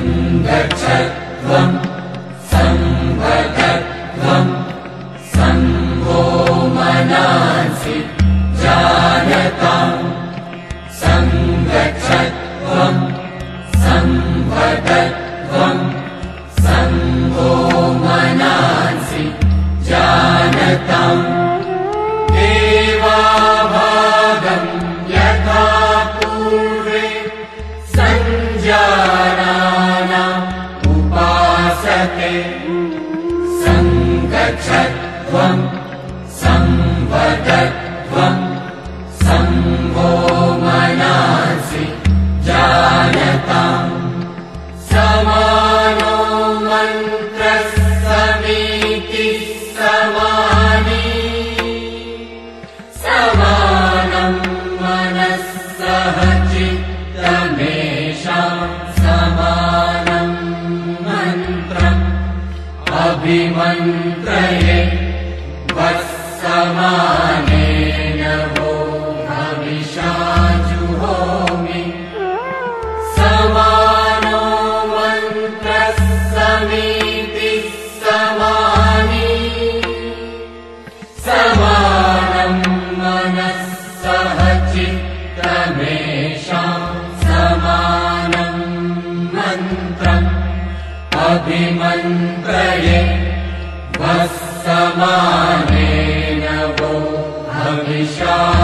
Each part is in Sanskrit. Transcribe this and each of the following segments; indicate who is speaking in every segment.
Speaker 1: सङ्गच्छत्वम्। सम्भगत्वम् सम्भो मनांसि जानताम्। सङ्गच्छत्वम्। सम्भगत्वम् सम्भो मनांसि जानताम्। देवाभागम् यथा पूर्वे सञ्जाना सङ्गच्छत्वम् सम्भगत्वम् अभिमन्त्रये वः समानेन वो भविषाजुहोमि समानो मन्त्रः समीतिः समानी समानम् मनः सह चित्तमेषाम् समानम् मन्त्रम् अभिमन्त्रये समानेन वो भविषाजुहोमि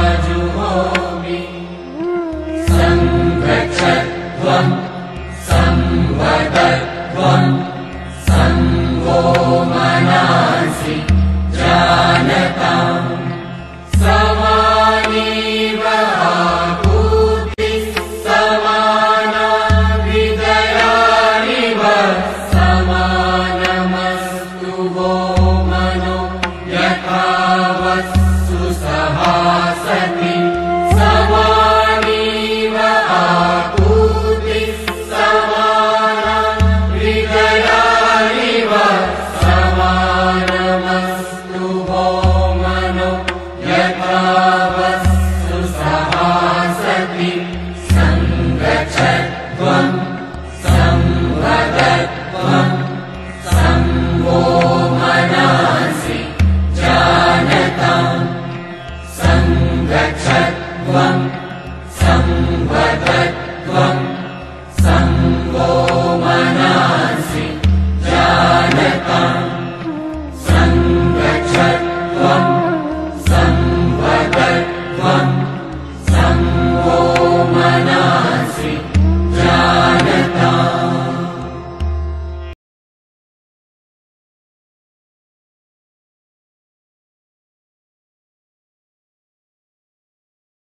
Speaker 1: सङ्गच्छ त्वम् संवदत्वम् सम्बोमनासि जानताम् सङ्गच्छम् संवद